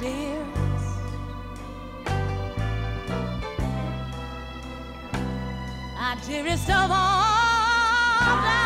dearest. My dearest of all.